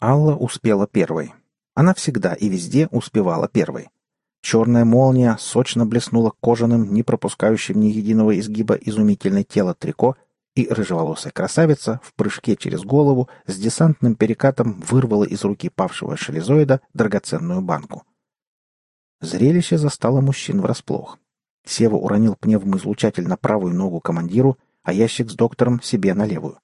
Алла успела первой. Она всегда и везде успевала первой. Черная молния сочно блеснула кожаным, не пропускающим ни единого изгиба изумительное тело трико, и рыжеволосая красавица в прыжке через голову с десантным перекатом вырвала из руки павшего шелезоида драгоценную банку. Зрелище застало мужчин врасплох. Сева уронил пневмоизлучатель на правую ногу командиру, а ящик с доктором себе на левую.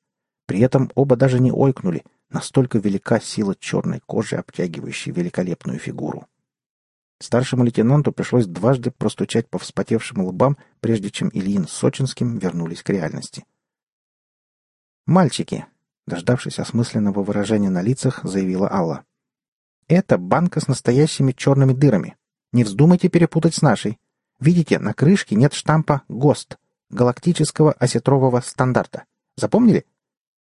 При этом оба даже не ойкнули, настолько велика сила черной кожи, обтягивающей великолепную фигуру. Старшему лейтенанту пришлось дважды простучать по вспотевшим лбам, прежде чем Ильин с Сочинским вернулись к реальности. «Мальчики!» — дождавшись осмысленного выражения на лицах, заявила Алла. «Это банка с настоящими черными дырами. Не вздумайте перепутать с нашей. Видите, на крышке нет штампа ГОСТ — галактического осетрового стандарта. Запомнили?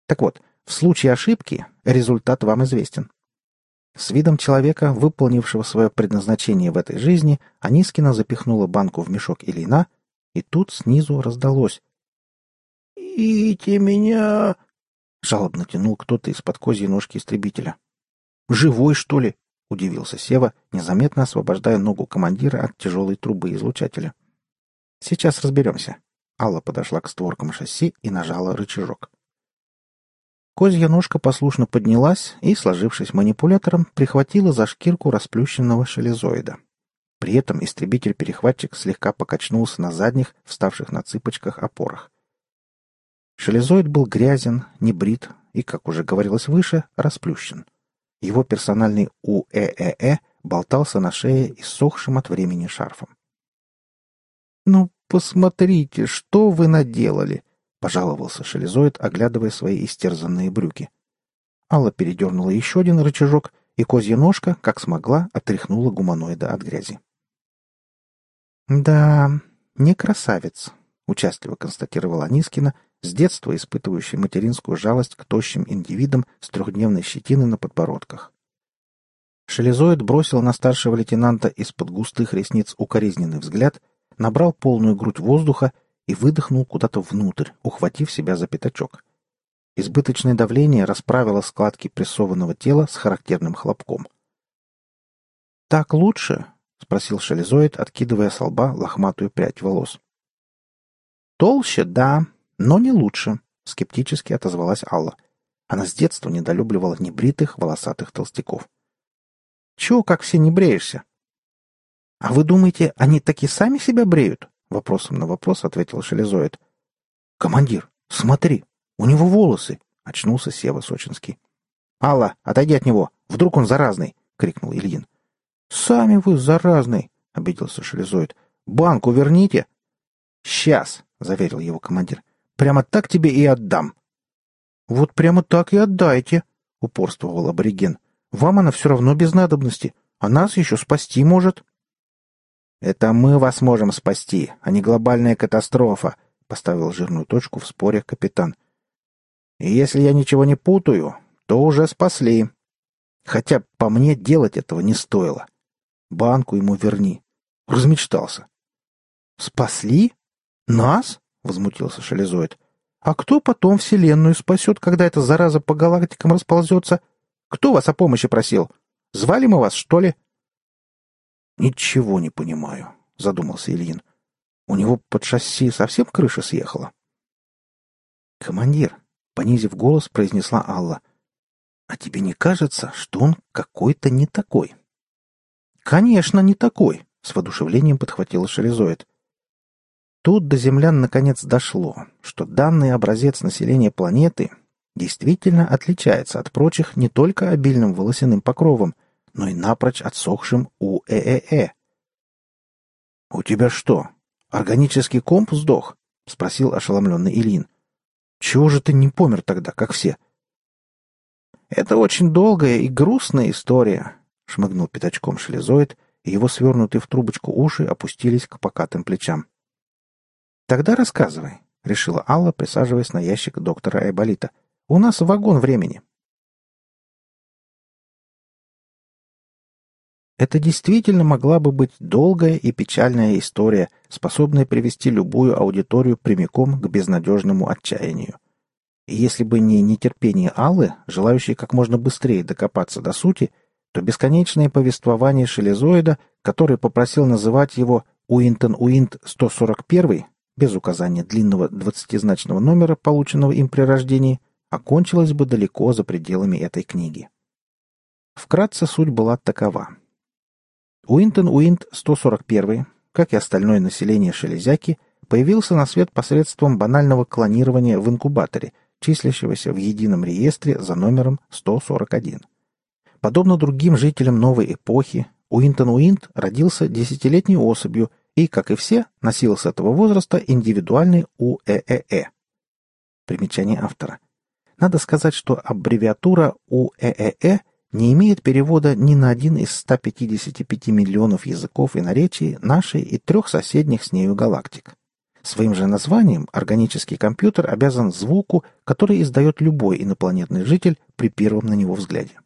Так вот, в случае ошибки результат вам известен. С видом человека, выполнившего свое предназначение в этой жизни, Анискина запихнула банку в мешок Ильина, и тут снизу раздалось. «Ите меня!» — жалобно тянул кто-то из-под козьей ножки истребителя. «Живой, что ли?» — удивился Сева, незаметно освобождая ногу командира от тяжелой трубы излучателя. «Сейчас разберемся». Алла подошла к створкам шасси и нажала рычажок. Козья ножка послушно поднялась и, сложившись манипулятором, прихватила за шкирку расплющенного шелезоида. При этом истребитель-перехватчик слегка покачнулся на задних, вставших на цыпочках опорах. Шелезоид был грязен, небрит и, как уже говорилось выше, расплющен. Его персональный УЭЭЭ болтался на шее иссохшим от времени шарфом. «Ну, посмотрите, что вы наделали!» — пожаловался шелезоид, оглядывая свои истерзанные брюки. Алла передернула еще один рычажок, и козья ножка, как смогла, отряхнула гуманоида от грязи. «Да, не красавец», — участливо констатировала Анискина, с детства испытывающий материнскую жалость к тощим индивидам с трехдневной щетиной на подбородках. Шелезоид бросил на старшего лейтенанта из-под густых ресниц укоризненный взгляд, набрал полную грудь воздуха и выдохнул куда-то внутрь, ухватив себя за пятачок. Избыточное давление расправило складки прессованного тела с характерным хлопком. «Так лучше?» — спросил Шелезоид, откидывая с лба лохматую прядь волос. «Толще, да, но не лучше», — скептически отозвалась Алла. Она с детства недолюбливала небритых, волосатых толстяков. «Чего, как все, не бреешься?» «А вы думаете, они таки сами себя бреют?» — вопросом на вопрос ответил Шелезоид. «Командир, смотри, у него волосы!» — очнулся Сева Сочинский. «Алла, отойди от него! Вдруг он заразный!» — крикнул Ильин. «Сами вы заразный!» — обиделся Шелезоид. «Банку верните!» «Сейчас!» — заверил его командир. Прямо так тебе и отдам. — Вот прямо так и отдайте, — упорствовал абориген. — Вам она все равно без надобности, а нас еще спасти может. — Это мы вас можем спасти, а не глобальная катастрофа, — поставил жирную точку в споре капитан. — И если я ничего не путаю, то уже спасли. Хотя по мне делать этого не стоило. Банку ему верни. Размечтался. — Спасли? Нас? возмутился Шелезоид. «А кто потом Вселенную спасет, когда эта зараза по галактикам расползется? Кто вас о помощи просил? Звали мы вас, что ли?» «Ничего не понимаю», — задумался Ильин. «У него под шасси совсем крыша съехала?» «Командир», — понизив голос, произнесла Алла, — «а тебе не кажется, что он какой-то не такой?» «Конечно, не такой», — с воодушевлением подхватила Шелезоид. Тут до землян наконец дошло, что данный образец населения планеты действительно отличается от прочих не только обильным волосяным покровом, но и напрочь отсохшим УЭЭ. «У тебя что, органический комп сдох?» — спросил ошеломленный Ильин. «Чего же ты не помер тогда, как все?» «Это очень долгая и грустная история», — шмыгнул пятачком шелезоид, и его свернутые в трубочку уши опустились к покатым плечам. «Тогда рассказывай», — решила Алла, присаживаясь на ящик доктора Айболита. «У нас вагон времени». Это действительно могла бы быть долгая и печальная история, способная привести любую аудиторию прямиком к безнадежному отчаянию. И если бы не нетерпение Аллы, желающей как можно быстрее докопаться до сути, то бесконечное повествование шелезоида, который попросил называть его Уинтон Уинт 141, без указания длинного двадцатизначного номера, полученного им при рождении, окончилось бы далеко за пределами этой книги. Вкратце суть была такова. Уинтон Уинт 141, как и остальное население Шелезяки, появился на свет посредством банального клонирования в инкубаторе, числящегося в едином реестре за номером 141. Подобно другим жителям новой эпохи, Уинтон Уинт родился десятилетней особью и, как и все, носил с этого возраста индивидуальный УЭЭЭ. Примечание автора. Надо сказать, что аббревиатура УЭЭЭ не имеет перевода ни на один из 155 миллионов языков и наречий нашей и трех соседних с нею галактик. Своим же названием органический компьютер обязан звуку, который издает любой инопланетный житель при первом на него взгляде.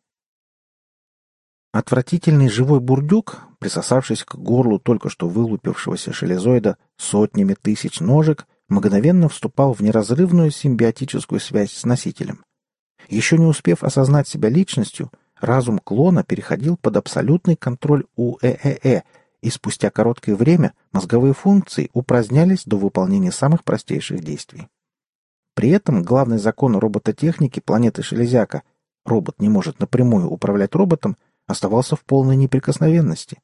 Отвратительный живой бурдюк, присосавшись к горлу только что вылупившегося шелезоида сотнями тысяч ножек, мгновенно вступал в неразрывную симбиотическую связь с носителем. Еще не успев осознать себя личностью, разум клона переходил под абсолютный контроль УЭЭЭ, и спустя короткое время мозговые функции упразднялись до выполнения самых простейших действий. При этом главный закон робототехники планеты Шелезяка – робот не может напрямую управлять роботом – оставался в полной неприкосновенности.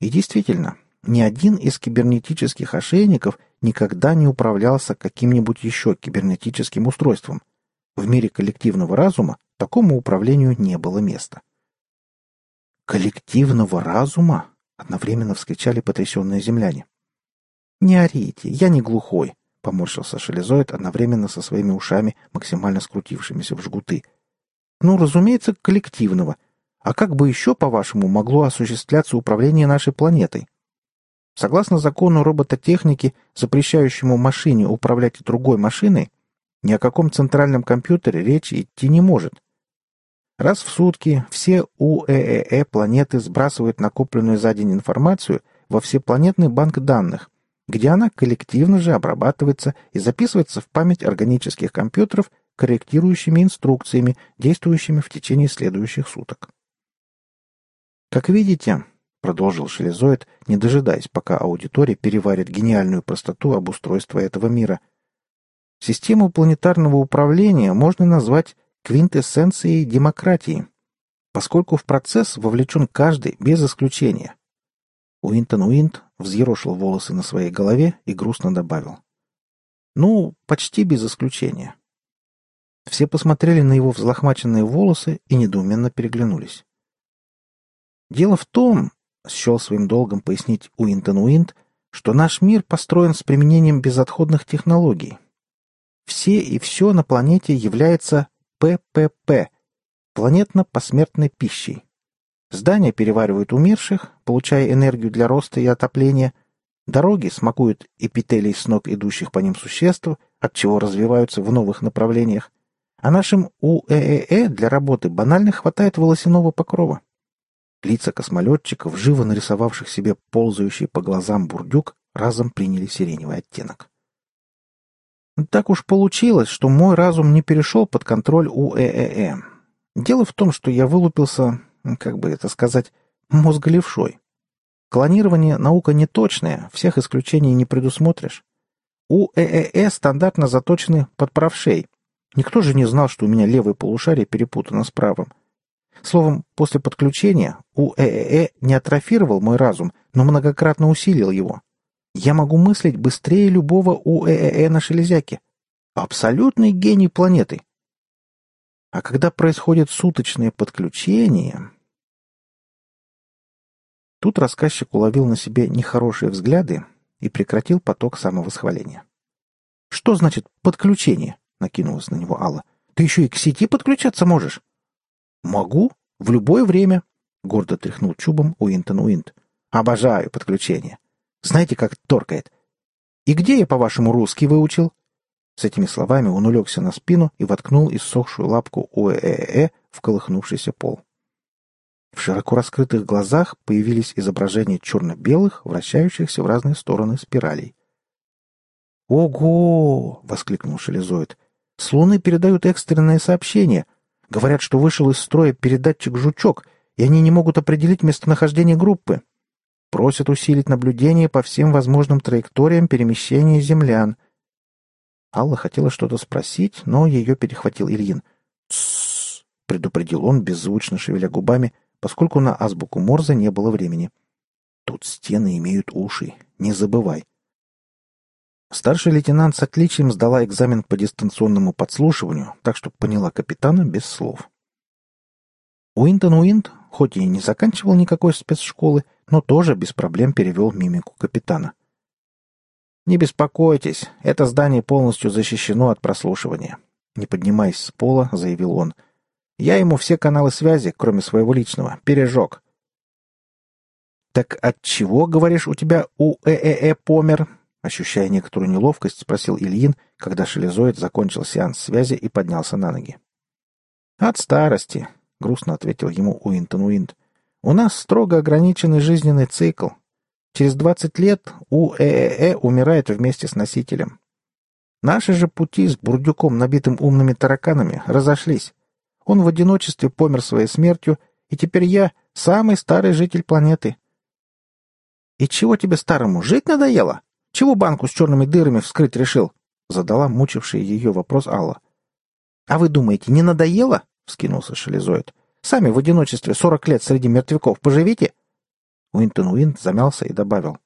И действительно, ни один из кибернетических ошейников никогда не управлялся каким-нибудь еще кибернетическим устройством. В мире коллективного разума такому управлению не было места. «Коллективного разума?» — одновременно вскричали потрясенные земляне. «Не орите, я не глухой», — поморщился шелезоид одновременно со своими ушами, максимально скрутившимися в жгуты. «Ну, разумеется, коллективного, а как бы еще, по-вашему, могло осуществляться управление нашей планетой? Согласно закону робототехники, запрещающему машине управлять другой машиной, ни о каком центральном компьютере речи идти не может. Раз в сутки все УЭЭ планеты сбрасывают накопленную за день информацию во всепланетный банк данных, где она коллективно же обрабатывается и записывается в память органических компьютеров корректирующими инструкциями, действующими в течение следующих суток. «Как видите», — продолжил Шелезоид, не дожидаясь, пока аудитория переварит гениальную простоту обустройства этого мира, систему планетарного управления можно назвать квинтэссенцией демократии, поскольку в процесс вовлечен каждый без исключения. Уинтон Уинт взъерошил волосы на своей голове и грустно добавил. «Ну, почти без исключения». Все посмотрели на его взлохмаченные волосы и недоуменно переглянулись. Дело в том, счел своим долгом пояснить Уинтон Уинт, что наш мир построен с применением безотходных технологий. Все и все на планете является ППП – планетно-посмертной пищей. Здания переваривают умерших, получая энергию для роста и отопления. Дороги смакуют эпителий с ног идущих по ним существ, от чего развиваются в новых направлениях. А нашим УЭЭ для работы банально хватает волосяного покрова. Лица космолетчиков, живо нарисовавших себе ползающий по глазам бурдюк, разом приняли сиреневый оттенок. Так уж получилось, что мой разум не перешел под контроль УЭЭ. Дело в том, что я вылупился, как бы это сказать, мозголевшой. Клонирование — наука неточная, всех исключений не предусмотришь. У ЭЭЭ стандартно заточены под правшей. Никто же не знал, что у меня левое полушарие перепутано с правым. Словом, после подключения УЭЭ не атрофировал мой разум, но многократно усилил его. Я могу мыслить быстрее любого УЭЭ на шелезяке. Абсолютный гений планеты. А когда происходит суточное подключение... Тут рассказчик уловил на себе нехорошие взгляды и прекратил поток самовосхваления. «Что значит подключение?» — накинулась на него Алла. «Ты еще и к сети подключаться можешь?» «Могу. В любое время», — гордо тряхнул чубом Уинтон Уинт. «Обожаю подключение. Знаете, как торкает. И где я, по-вашему, русский выучил?» С этими словами он улегся на спину и воткнул иссохшую лапку УЭЭ в колыхнувшийся пол. В широко раскрытых глазах появились изображения черно-белых, вращающихся в разные стороны спиралей. «Ого!» — воскликнул Шелезоид. С Луны передают экстренное сообщение. Говорят, что вышел из строя передатчик «Жучок», и они не могут определить местонахождение группы. Просят усилить наблюдение по всем возможным траекториям перемещения землян. Алла хотела что-то спросить, но ее перехватил Ильин. «Тссс!» — предупредил он, беззвучно шевеля губами, поскольку на азбуку Морзе не было времени. «Тут стены имеют уши. Не забывай». Старший лейтенант с отличием сдала экзамен по дистанционному подслушиванию, так что поняла капитана без слов. Уинтон Уинт, хоть и не заканчивал никакой спецшколы, но тоже без проблем перевел мимику капитана. «Не беспокойтесь, это здание полностью защищено от прослушивания», не поднимаясь с пола, заявил он. «Я ему все каналы связи, кроме своего личного, пережег». «Так от чего, говоришь, у тебя УЭЭ помер?» Ощущая некоторую неловкость, спросил Ильин, когда шелезоид закончил сеанс связи и поднялся на ноги. «От старости», — грустно ответил ему Уинтон Уинт. «У нас строго ограниченный жизненный цикл. Через двадцать лет УЭЭ умирает вместе с носителем. Наши же пути с бурдюком, набитым умными тараканами, разошлись. Он в одиночестве помер своей смертью, и теперь я самый старый житель планеты. И чего тебе старому, жить надоело? Чего банку с черными дырами вскрыть решил? Задала мучивший ее вопрос Алла. А вы думаете, не надоело? Вскинулся Шелезоид. Сами в одиночестве сорок лет среди мертвяков поживите? Уинтон Уинт замялся и добавил.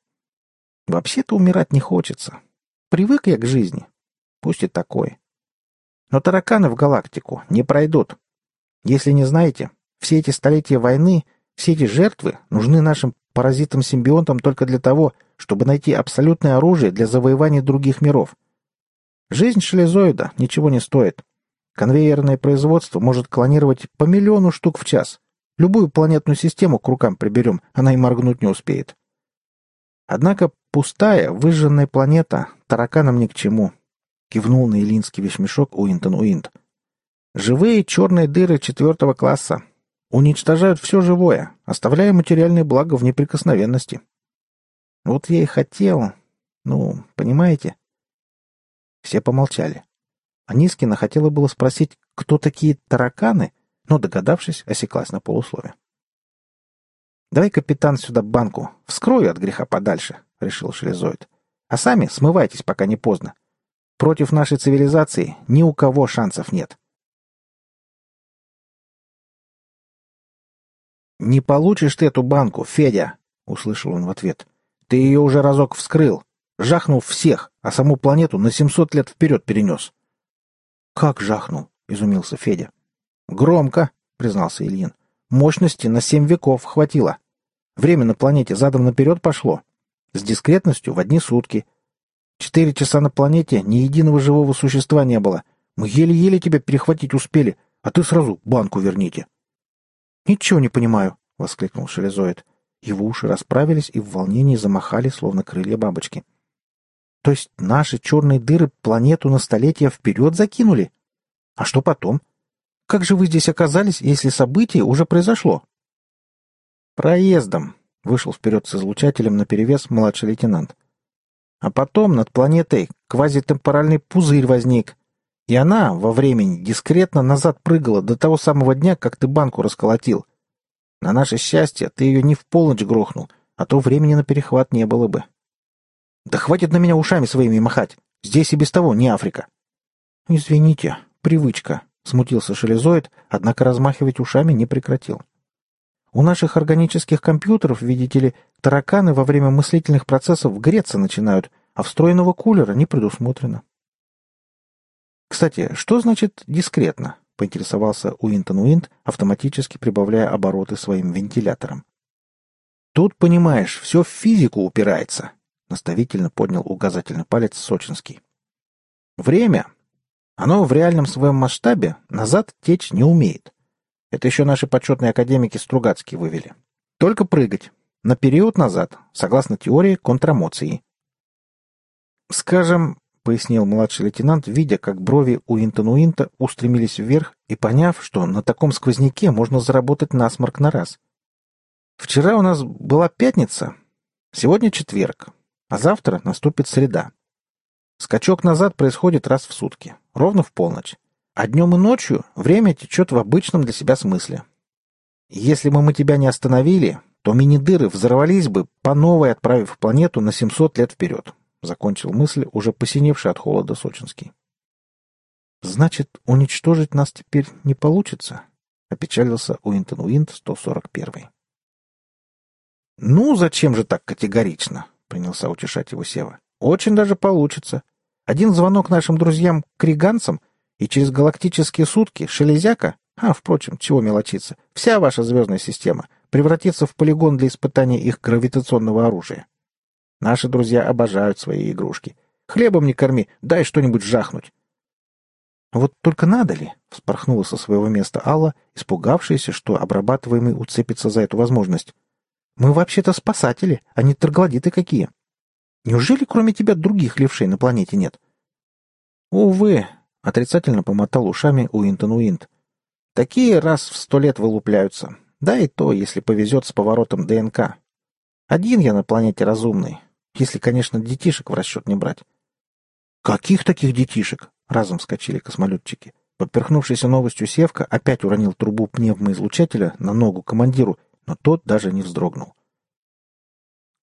Вообще-то умирать не хочется. Привык я к жизни. Пусть и такой. Но тараканы в галактику не пройдут. Если не знаете, все эти столетия войны, все эти жертвы нужны нашим паразитам-симбионтам только для того, чтобы найти абсолютное оружие для завоевания других миров. Жизнь шлезоида ничего не стоит. Конвейерное производство может клонировать по миллиону штук в час. Любую планетную систему к рукам приберем, она и моргнуть не успеет. Однако пустая, выжженная планета тараканам ни к чему. Кивнул на илинский вещмешок Уинтон Уинт. Живые черные дыры четвертого класса. Уничтожают все живое, оставляя материальные блага в неприкосновенности. Вот я и хотел. Ну, понимаете? Все помолчали. Анискина хотела было спросить, кто такие тараканы, но, догадавшись, осеклась на полуслове. «Давай, капитан, сюда банку. Вскрою от греха подальше», — решил Шелезоид. «А сами смывайтесь, пока не поздно. Против нашей цивилизации ни у кого шансов нет». «Не получишь ты эту банку, Федя!» — услышал он в ответ. Ты ее уже разок вскрыл, жахнул всех, а саму планету на семьсот лет вперед перенес. — Как жахнул? — изумился Федя. — Громко, — признался Ильин. — Мощности на семь веков хватило. Время на планете задом наперед пошло. С дискретностью в одни сутки. Четыре часа на планете ни единого живого существа не было. Мы еле-еле тебя перехватить успели, а ты сразу банку верните. — Ничего не понимаю, — воскликнул Шелезоид. Его уши расправились и в волнении замахали, словно крылья бабочки. То есть наши черные дыры планету на столетия вперед закинули? А что потом? Как же вы здесь оказались, если событие уже произошло? Проездом, вышел вперед с излучателем наперевес младший лейтенант. А потом над планетой квазитемпоральный пузырь возник. И она во времени дискретно назад прыгала до того самого дня, как ты банку расколотил. На наше счастье, ты ее не в полночь грохнул, а то времени на перехват не было бы. Да хватит на меня ушами своими махать. Здесь и без того не Африка. Извините, привычка, смутился шелезоид, однако размахивать ушами не прекратил. У наших органических компьютеров, видите ли, тараканы во время мыслительных процессов греться начинают, а встроенного кулера не предусмотрено. Кстати, что значит «дискретно»? поинтересовался Уинтон Уинт, автоматически прибавляя обороты своим вентилятором. «Тут, понимаешь, все в физику упирается», — наставительно поднял указательный палец Сочинский. «Время. Оно в реальном своем масштабе назад течь не умеет. Это еще наши почетные академики Стругацкие вывели. Только прыгать. На период назад, согласно теории контрамоции. Скажем, — пояснил младший лейтенант, видя, как брови у Интонуинта устремились вверх и поняв, что на таком сквозняке можно заработать насморк на раз. «Вчера у нас была пятница, сегодня четверг, а завтра наступит среда. Скачок назад происходит раз в сутки, ровно в полночь. А днем и ночью время течет в обычном для себя смысле. Если бы мы тебя не остановили, то мини-дыры взорвались бы, по новой отправив планету на 700 лет вперед. Закончил мысль, уже посиневший от холода Сочинский. Значит, уничтожить нас теперь не получится? Опечалился Уинтон Уинт 141. Ну, зачем же так категорично? Принялся утешать его Сева. Очень даже получится. Один звонок нашим друзьям-криганцам, и через галактические сутки шелезяка, а, впрочем, чего мелочиться, вся ваша звездная система превратится в полигон для испытания их гравитационного оружия. Наши друзья обожают свои игрушки. Хлебом не корми, дай что-нибудь жахнуть. Вот только надо ли? Вспорхнула со своего места Алла, испугавшаяся, что обрабатываемый уцепится за эту возможность. Мы вообще-то спасатели, а не троглодиты какие. Неужели кроме тебя других левшей на планете нет? Увы, отрицательно помотал ушами Уинтон Уинт. Такие раз в сто лет вылупляются. Да и то, если повезет с поворотом ДНК. Один я на планете разумный, если, конечно, детишек в расчет не брать. Каких таких детишек? Разом вскочили космолетчики. Подперхнувшийся новостью Севка опять уронил трубу пневмоизлучателя на ногу командиру, но тот даже не вздрогнул.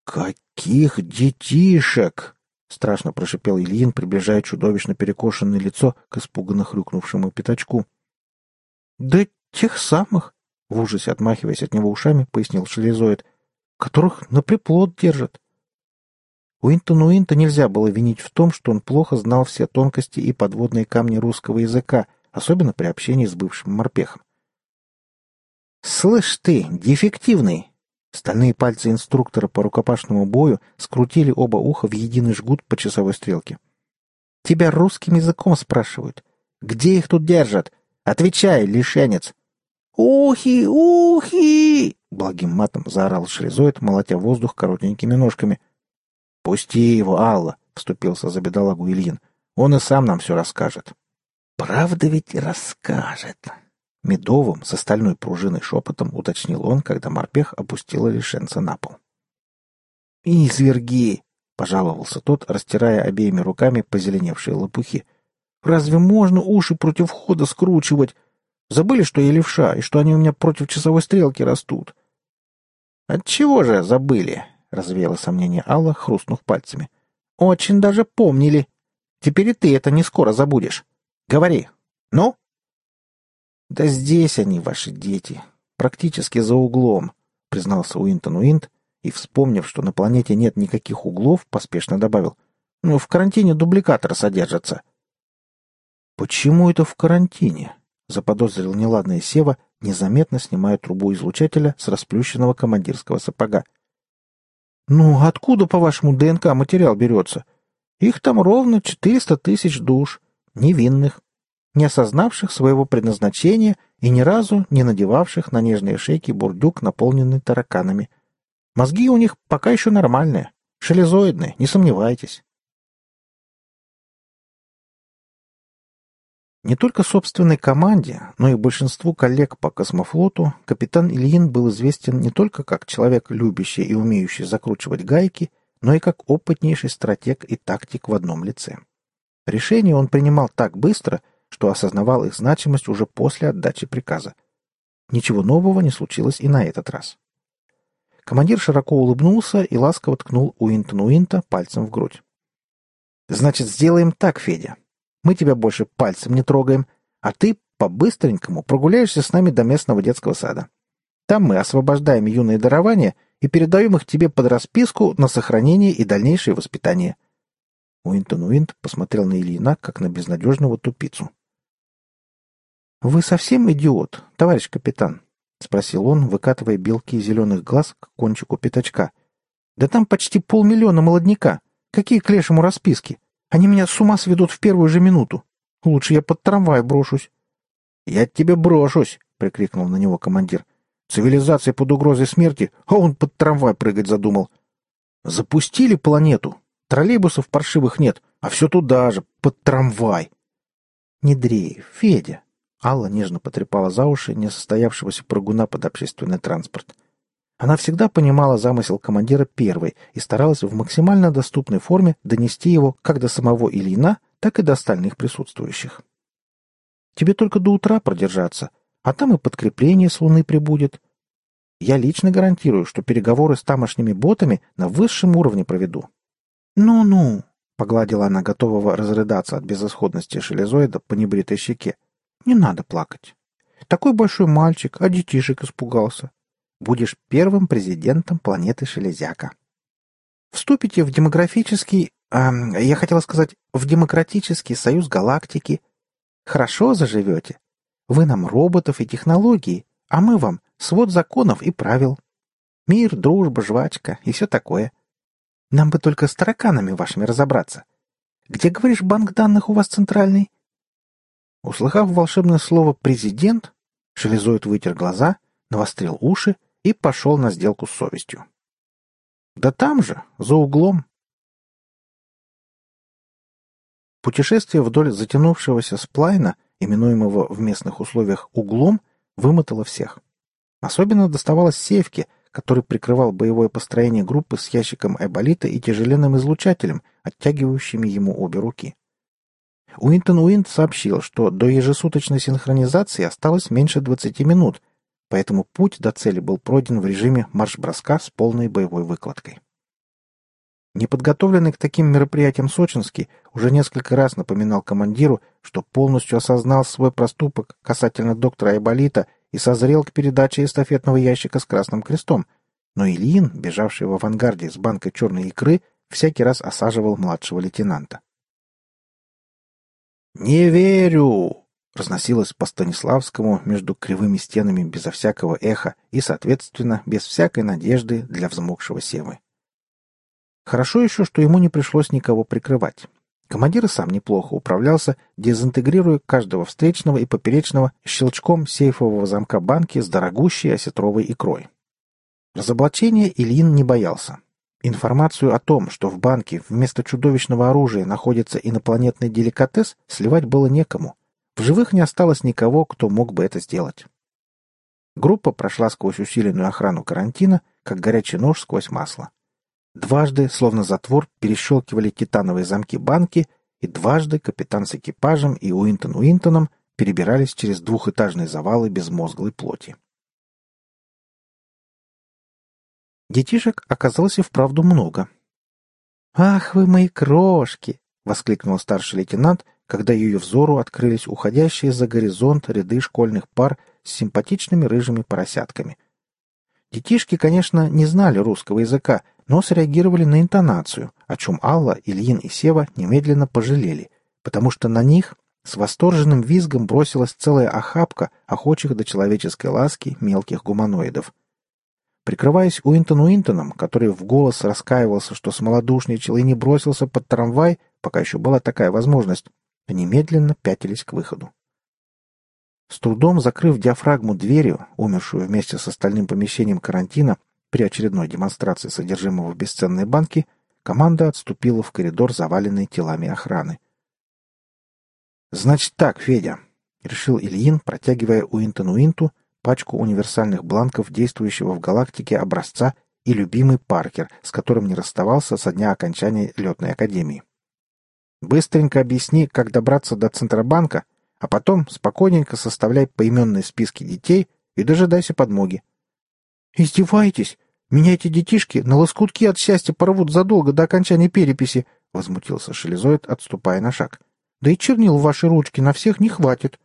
«Каких детишек!» — страшно прошипел Ильин, приближая чудовищно перекошенное лицо к испуганно хрюкнувшему пятачку. «Да тех самых!» — в ужасе отмахиваясь от него ушами, пояснил Шелезоид. «Которых на приплод держат!» Уинтону Уинта нельзя было винить в том, что он плохо знал все тонкости и подводные камни русского языка, особенно при общении с бывшим морпехом. «Слышь ты, дефективный!» Стальные пальцы инструктора по рукопашному бою скрутили оба уха в единый жгут по часовой стрелке. «Тебя русским языком спрашивают. Где их тут держат? Отвечай, лишенец!» «Ухи! Ухи!» — благим матом заорал шризоид, молотя воздух коротенькими ножками. «Пусти его, Алла!» — вступился за бедолагу Ильин. «Он и сам нам все расскажет». «Правда ведь расскажет!» Медовым, с остальной пружиной шепотом уточнил он, когда морпех опустила лишенца на пол. «Изверги!» — пожаловался тот, растирая обеими руками позеленевшие лопухи. «Разве можно уши против входа скручивать? Забыли, что я левша, и что они у меня против часовой стрелки растут?» «Отчего же забыли?» — развеяло сомнение Алла, хрустнув пальцами. «Очень даже помнили. Теперь и ты это не скоро забудешь. Говори. Ну?» «Да здесь они, ваши дети. Практически за углом», — признался Уинтон Уинт, и, вспомнив, что на планете нет никаких углов, поспешно добавил. «Ну, в карантине дубликатор содержится». «Почему это в карантине?» — заподозрил неладное Сева, незаметно снимая трубу излучателя с расплющенного командирского сапога. Ну, откуда, по-вашему, ДНК материал берется? Их там ровно 400 тысяч душ, невинных, не осознавших своего предназначения и ни разу не надевавших на нежные шейки бурдюк, наполненный тараканами. Мозги у них пока еще нормальные, шелезоидные, не сомневайтесь. Не только собственной команде, но и большинству коллег по космофлоту капитан Ильин был известен не только как человек, любящий и умеющий закручивать гайки, но и как опытнейший стратег и тактик в одном лице. Решения он принимал так быстро, что осознавал их значимость уже после отдачи приказа. Ничего нового не случилось и на этот раз. Командир широко улыбнулся и ласково ткнул Уинтон Уинта пальцем в грудь. «Значит, сделаем так, Федя. Мы тебя больше пальцем не трогаем, а ты по-быстренькому прогуляешься с нами до местного детского сада. Там мы освобождаем юные дарования и передаем их тебе под расписку на сохранение и дальнейшее воспитание». Уинтон Уинт посмотрел на Ильина, как на безнадежного тупицу. «Вы совсем идиот, товарищ капитан?» — спросил он, выкатывая белки зеленых глаз к кончику пятачка. «Да там почти полмиллиона молодняка. Какие к лешему расписки? Они меня с ума сведут в первую же минуту. Лучше я под трамвай брошусь. — Я тебе брошусь! — прикрикнул на него командир. — Цивилизация под угрозой смерти, а он под трамвай прыгать задумал. Запустили планету. Троллейбусов паршивых нет, а все туда же, под трамвай. — Не дрей, Федя. Алла нежно потрепала за уши несостоявшегося прыгуна под общественный транспорт. Она всегда понимала замысел командира первой и старалась в максимально доступной форме донести его как до самого Ильина, так и до остальных присутствующих. «Тебе только до утра продержаться, а там и подкрепление с Луны прибудет. Я лично гарантирую, что переговоры с тамошними ботами на высшем уровне проведу». «Ну-ну», — погладила она готового разрыдаться от безысходности шелезоида по небритой щеке. «Не надо плакать. Такой большой мальчик, а детишек испугался. Будешь первым президентом планеты Шелезяка. Вступите в демографический... Э, я хотела сказать, в демократический союз галактики. Хорошо заживете. Вы нам роботов и технологии, а мы вам свод законов и правил. Мир, дружба, жвачка и все такое. Нам бы только с тараканами вашими разобраться. Где, говоришь, банк данных у вас центральный?» Услыхав волшебное слово «президент», Шелезоид вытер глаза, навострил уши и пошел на сделку с совестью. Да там же, за углом. Путешествие вдоль затянувшегося сплайна, именуемого в местных условиях углом, вымотало всех. Особенно доставалось Севке, который прикрывал боевое построение группы с ящиком эболита и тяжеленным излучателем, оттягивающими ему обе руки. Уинтон Уинт сообщил, что до ежесуточной синхронизации осталось меньше 20 минут, поэтому путь до цели был пройден в режиме марш-броска с полной боевой выкладкой. Неподготовленный к таким мероприятиям Сочинский уже несколько раз напоминал командиру, что полностью осознал свой проступок касательно доктора Айболита и созрел к передаче эстафетного ящика с красным крестом, но Ильин, бежавший в авангарде с банкой черной икры, всякий раз осаживал младшего лейтенанта. «Не верю!» разносилось по Станиславскому между кривыми стенами безо всякого эха и, соответственно, без всякой надежды для взмокшего Севы. Хорошо еще, что ему не пришлось никого прикрывать. Командир сам неплохо управлялся, дезинтегрируя каждого встречного и поперечного щелчком сейфового замка банки с дорогущей осетровой икрой. Разоблачения Ильин не боялся. Информацию о том, что в банке вместо чудовищного оружия находится инопланетный деликатес, сливать было некому — в живых не осталось никого, кто мог бы это сделать. Группа прошла сквозь усиленную охрану карантина, как горячий нож сквозь масло. Дважды, словно затвор, перещелкивали титановые замки банки, и дважды капитан с экипажем и Уинтон Уинтоном перебирались через двухэтажные завалы безмозглой плоти. Детишек оказалось и вправду много. «Ах вы мои крошки!» — воскликнул старший лейтенант — когда ее взору открылись уходящие за горизонт ряды школьных пар с симпатичными рыжими поросятками. Детишки, конечно, не знали русского языка, но среагировали на интонацию, о чем Алла, Ильин и Сева немедленно пожалели, потому что на них с восторженным визгом бросилась целая охапка охочих до человеческой ласки мелких гуманоидов. Прикрываясь Уинтон Уинтоном, который в голос раскаивался, что смолодушничал и не бросился под трамвай, пока еще была такая возможность, они медленно пятились к выходу. С трудом закрыв диафрагму дверью, умершую вместе с остальным помещением карантина, при очередной демонстрации содержимого бесценной банки, команда отступила в коридор, заваленный телами охраны. «Значит так, Федя», — решил Ильин, протягивая Уинтону Уинту пачку универсальных бланков действующего в галактике образца и любимый Паркер, с которым не расставался со дня окончания летной академии. Быстренько объясни, как добраться до Центробанка, а потом спокойненько составляй поименные списки детей и дожидайся подмоги. «Издеваетесь? Меня эти детишки на лоскутки от счастья порвут задолго до окончания переписи!» — возмутился Шелезоид, отступая на шаг. «Да и чернил в вашей ручке на всех не хватит!»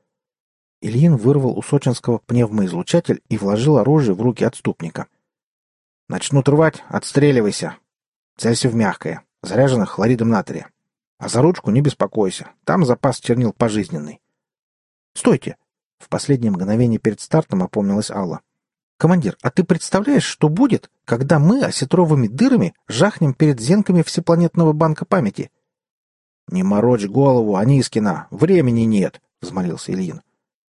Ильин вырвал у Сочинского пневмоизлучатель и вложил оружие в руки отступника. «Начнут рвать, отстреливайся. Целься в мягкое, заряжено хлоридом натрия. А за ручку не беспокойся. Там запас чернил пожизненный. Стойте! В последнее мгновение перед стартом опомнилась Алла. «Командир, а ты представляешь, что будет, когда мы осетровыми дырами жахнем перед зенками Всепланетного банка памяти?» «Не морочь голову, Анискина, времени нет», — взмолился Ильин.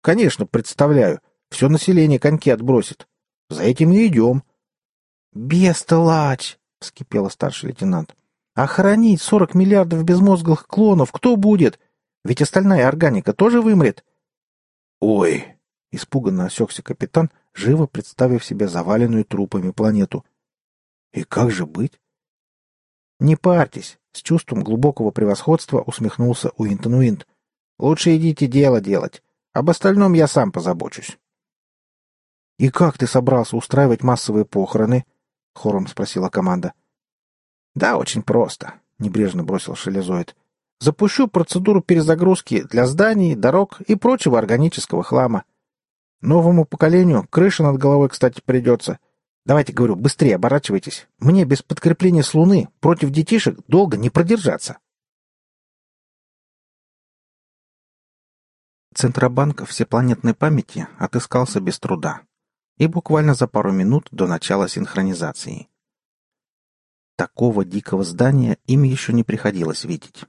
«Конечно, представляю. Все население коньки отбросит. За этим и идем». «Бестолочь!» — вскипела старший лейтенант. Охранить сорок миллиардов безмозглых клонов кто будет? Ведь остальная органика тоже вымрет. Ой, Испуганно осекся капитан, живо представив себе заваленную трупами планету. И как же быть? Не парьтесь, с чувством глубокого превосходства усмехнулся Уинтон Уинт. Лучше идите дело делать. Об остальном я сам позабочусь. «И как ты собрался устраивать массовые похороны?» — хором спросила команда. «Да, очень просто», — небрежно бросил Шелезоид. «Запущу процедуру перезагрузки для зданий, дорог и прочего органического хлама. Новому поколению крыша над головой, кстати, придется. Давайте, говорю, быстрее оборачивайтесь. Мне без подкрепления с Луны против детишек долго не продержаться. Центробанк всепланетной памяти отыскался без труда. И буквально за пару минут до начала синхронизации. Такого дикого здания им еще не приходилось видеть.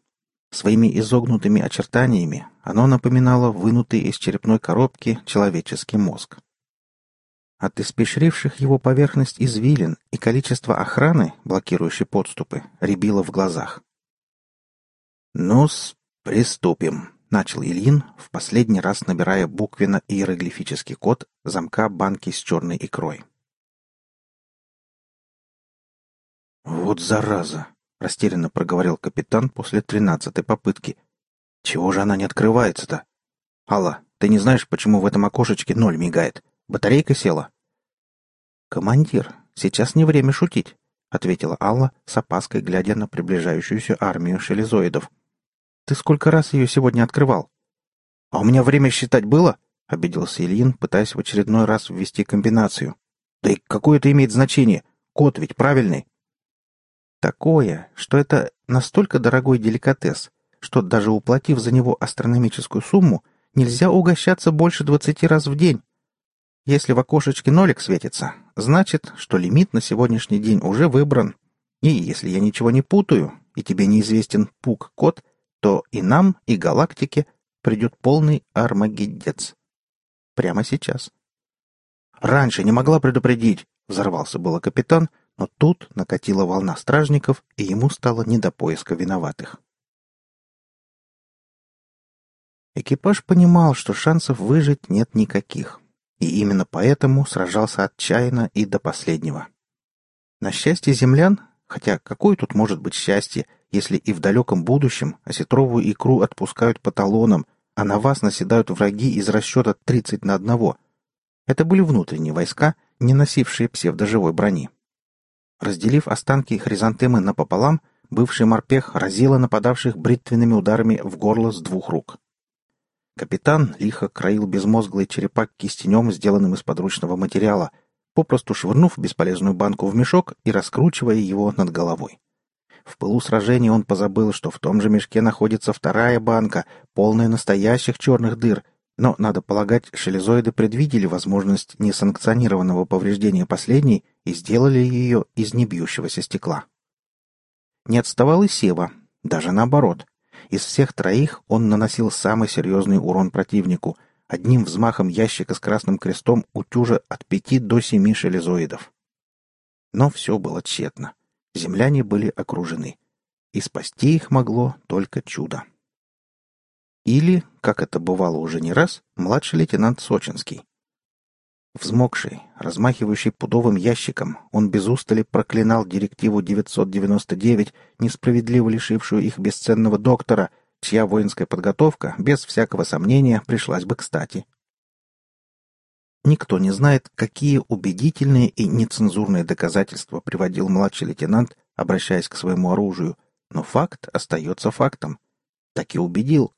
Своими изогнутыми очертаниями оно напоминало вынутый из черепной коробки человеческий мозг. От испещривших его поверхность извилин и количество охраны, блокирующей подступы, рябило в глазах. «Ну-с, приступим», — начал Ильин, в последний раз набирая буквенно-иероглифический код замка банки с черной икрой. «Вот зараза!» — растерянно проговорил капитан после тринадцатой попытки. «Чего же она не открывается-то? Алла, ты не знаешь, почему в этом окошечке ноль мигает? Батарейка села?» «Командир, сейчас не время шутить», — ответила Алла с опаской, глядя на приближающуюся армию шелезоидов. «Ты сколько раз ее сегодня открывал?» «А у меня время считать было?» — обиделся Ильин, пытаясь в очередной раз ввести комбинацию. «Да и какое это имеет значение? Код ведь правильный!» Такое, что это настолько дорогой деликатес, что даже уплатив за него астрономическую сумму, нельзя угощаться больше двадцати раз в день. Если в окошечке нолик светится, значит, что лимит на сегодняшний день уже выбран. И если я ничего не путаю, и тебе неизвестен пук-код, то и нам, и галактике придет полный армагеддец. Прямо сейчас. «Раньше не могла предупредить», — взорвался было капитан, — но тут накатила волна стражников, и ему стало не до поиска виноватых. Экипаж понимал, что шансов выжить нет никаких, и именно поэтому сражался отчаянно и до последнего. На счастье землян, хотя какое тут может быть счастье, если и в далеком будущем осетровую икру отпускают по талонам, а на вас наседают враги из расчета 30 на одного. Это были внутренние войска, не носившие псевдоживой брони. Разделив останки хризантемы напополам, бывший морпех разила нападавших бритвенными ударами в горло с двух рук. Капитан лихо краил безмозглый черепак кистенем, сделанным из подручного материала, попросту швырнув бесполезную банку в мешок и раскручивая его над головой. В пылу сражения он позабыл, что в том же мешке находится вторая банка, полная настоящих черных дыр — но, надо полагать, шелезоиды предвидели возможность несанкционированного повреждения последней и сделали ее из небьющегося стекла. Не отставал и Сева, даже наоборот. Из всех троих он наносил самый серьезный урон противнику, одним взмахом ящика с красным крестом утюжа от пяти до семи шелезоидов. Но все было тщетно. Земляне были окружены. И спасти их могло только чудо. Или, как это бывало уже не раз, младший лейтенант Сочинский. Взмокший, размахивающий пудовым ящиком, он без устали проклинал директиву 999, несправедливо лишившую их бесценного доктора, чья воинская подготовка, без всякого сомнения, пришлась бы кстати. Никто не знает, какие убедительные и нецензурные доказательства приводил младший лейтенант, обращаясь к своему оружию, но факт остается фактом. Так и убедил,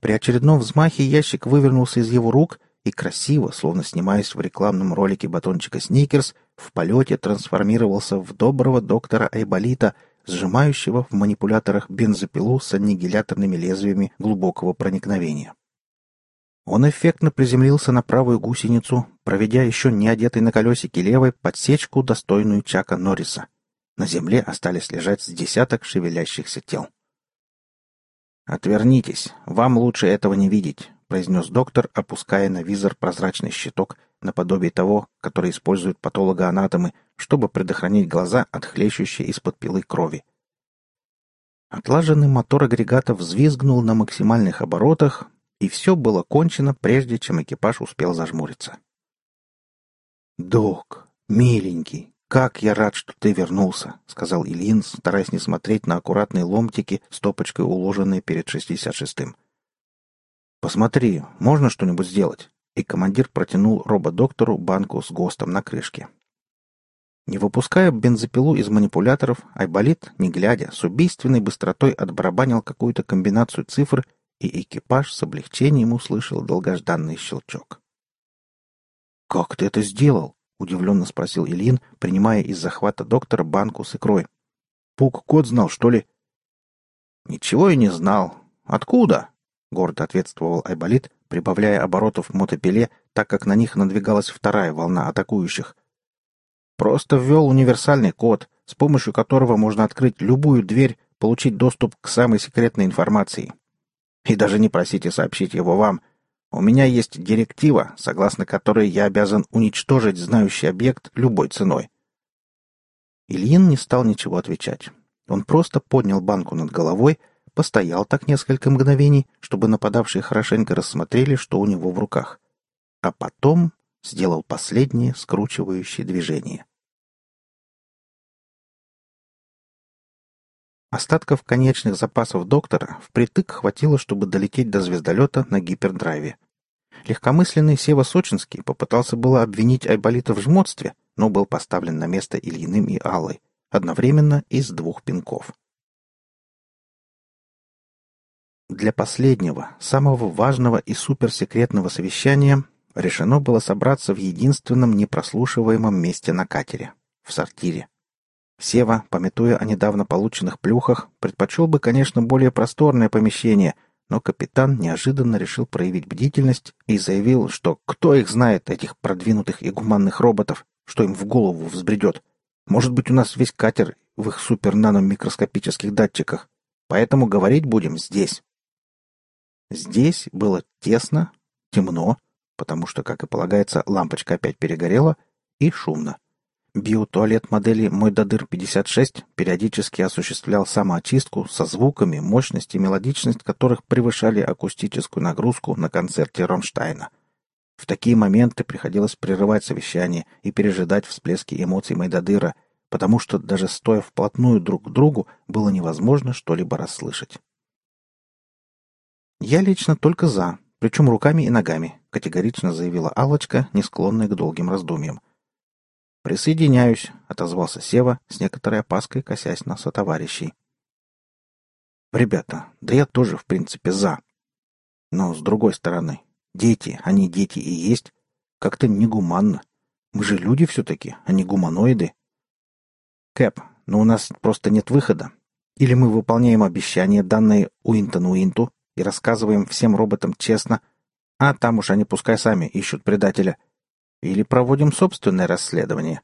при очередном взмахе ящик вывернулся из его рук и красиво, словно снимаясь в рекламном ролике батончика «Сникерс», в полете трансформировался в доброго доктора Айболита, сжимающего в манипуляторах бензопилу с аннигиляторными лезвиями глубокого проникновения. Он эффектно приземлился на правую гусеницу, проведя еще не одетый на колесике левой подсечку, достойную Чака Норриса. На земле остались лежать с десяток шевелящихся тел. «Отвернитесь, вам лучше этого не видеть», — произнес доктор, опуская на визор прозрачный щиток, наподобие того, который используют патологоанатомы, чтобы предохранить глаза от хлещущей из-под пилы крови. Отлаженный мотор агрегата взвизгнул на максимальных оборотах, И все было кончено, прежде чем экипаж успел зажмуриться. «Док, миленький, как я рад, что ты вернулся», — сказал Ильин, стараясь не смотреть на аккуратные ломтики, стопочкой уложенные перед шестьдесят шестым. «Посмотри, можно что-нибудь сделать?» И командир протянул рободоктору банку с ГОСТом на крышке. Не выпуская бензопилу из манипуляторов, Айболит, не глядя, с убийственной быстротой отбарабанил какую-то комбинацию цифр, и экипаж с облегчением услышал долгожданный щелчок. «Как ты это сделал?» — удивленно спросил Ильин, принимая из захвата доктора банку с икрой. «Пук кот знал, что ли?» «Ничего и не знал. Откуда?» — гордо ответствовал Айболит, прибавляя оборотов в мотопиле, так как на них надвигалась вторая волна атакующих, Просто ввел универсальный код, с помощью которого можно открыть любую дверь, получить доступ к самой секретной информации. И даже не просите сообщить его вам. У меня есть директива, согласно которой я обязан уничтожить знающий объект любой ценой. Ильин не стал ничего отвечать. Он просто поднял банку над головой, постоял так несколько мгновений, чтобы нападавшие хорошенько рассмотрели, что у него в руках. А потом сделал последнее скручивающее движение. Остатков конечных запасов доктора впритык хватило, чтобы долететь до звездолета на гипердрайве. Легкомысленный Сева Сочинский попытался было обвинить Айболита в жмотстве, но был поставлен на место Ильиным и Аллой, одновременно из двух пинков. Для последнего, самого важного и суперсекретного совещания решено было собраться в единственном непрослушиваемом месте на катере — в сортире. Сева, пометуя о недавно полученных плюхах, предпочел бы, конечно, более просторное помещение, но капитан неожиданно решил проявить бдительность и заявил, что кто их знает, этих продвинутых и гуманных роботов, что им в голову взбредет. Может быть, у нас весь катер в их супер-нано-микроскопических датчиках. Поэтому говорить будем здесь. Здесь было тесно, темно, потому что, как и полагается, лампочка опять перегорела, и шумно. Биотуалет модели Мойдадыр-56 периодически осуществлял самоочистку со звуками, мощность и мелодичность которых превышали акустическую нагрузку на концерте Ронштайна. В такие моменты приходилось прерывать совещание и пережидать всплески эмоций Майдадыра, потому что даже стоя вплотную друг к другу было невозможно что-либо расслышать. «Я лично только за, причем руками и ногами», — категорично заявила Аллочка, не склонная к долгим раздумьям. «Присоединяюсь», — отозвался Сева, с некоторой опаской косясь на сотоварищей. «Ребята, да я тоже, в принципе, за. Но, с другой стороны, дети, они дети и есть. Как-то негуманно. Мы же люди все-таки, а не гуманоиды». «Кэп, но у нас просто нет выхода. Или мы выполняем обещания, данные Уинтону Уинту, и рассказываем всем роботам честно, а там уж они пускай сами ищут предателя» Или проводим собственное расследование.